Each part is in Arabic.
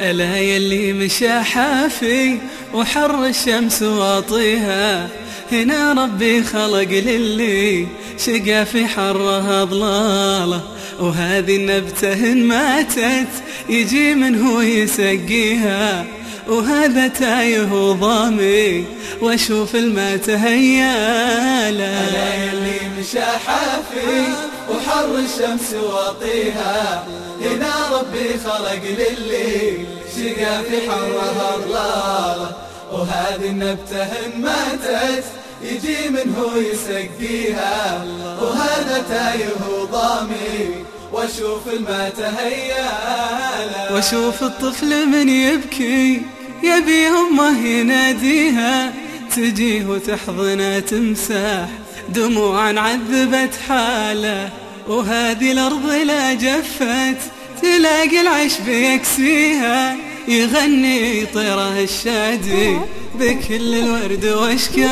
ألا يلي مشى حافي وحر الشمس واطيها. هنا ربي خلق للي شقى في حرها ضلاله وهذه النبتة إن ماتت يجي من هو يسقيها. وهذا تايه وضامي وأشوف الماء تهياله ألا يلي مشى حافي وحر الشمس واطيها. هنا ربي خلق للي شقى في حرها ضلاله وهذه النبتة إن ماتت يجي من هو يسقيها. وهذا تايه وضامي وأشوف الماء تهياله وأشوف الطفل من يبكي يبي أمه يناديها. تجيه وتحضنه تمسح دموعا عذبت حالة وهذه الأرض لا جفت تلاقي العيش بيكسيها يغني طيره الشادي بكل الورد واشكال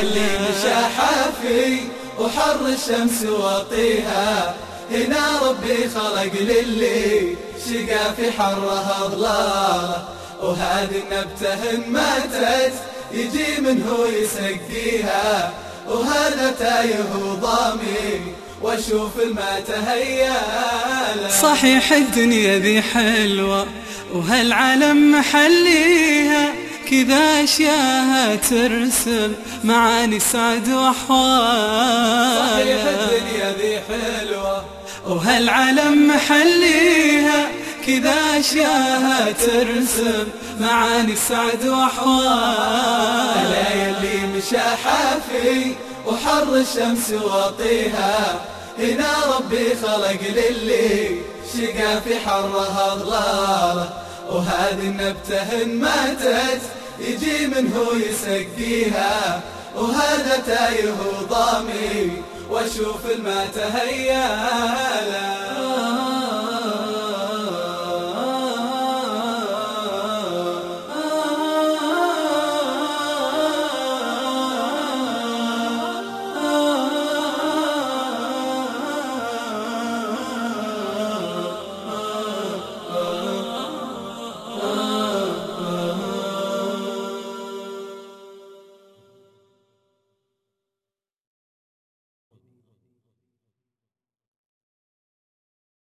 اللي مشى حافي وحر الشمس واطيها هنا ربي خلق للي شقى في حرها ضلاله وهذه النبتة ماتت يجي من هو يسقيها وهذا تايه وضامي وأشوف الماء تهياله صحيح الدنيا ذي حلوة وهالعالم محليها. كذا أشياءها ترسم معاني سعد صحيح وأحوال الدنيا ذي حلوة وهالعالم محليها. كذا أشياءها ترسم معاني سعد وأحوال. ألا يلي مشى حافي وحر الشمس واطيها هنا ربي خلق للي شقى في حرها ضلاله وهذه النبتة إن ماتت يجي من هو يسقيها. وهذا تايه وضامي وأشوف الماء تهياله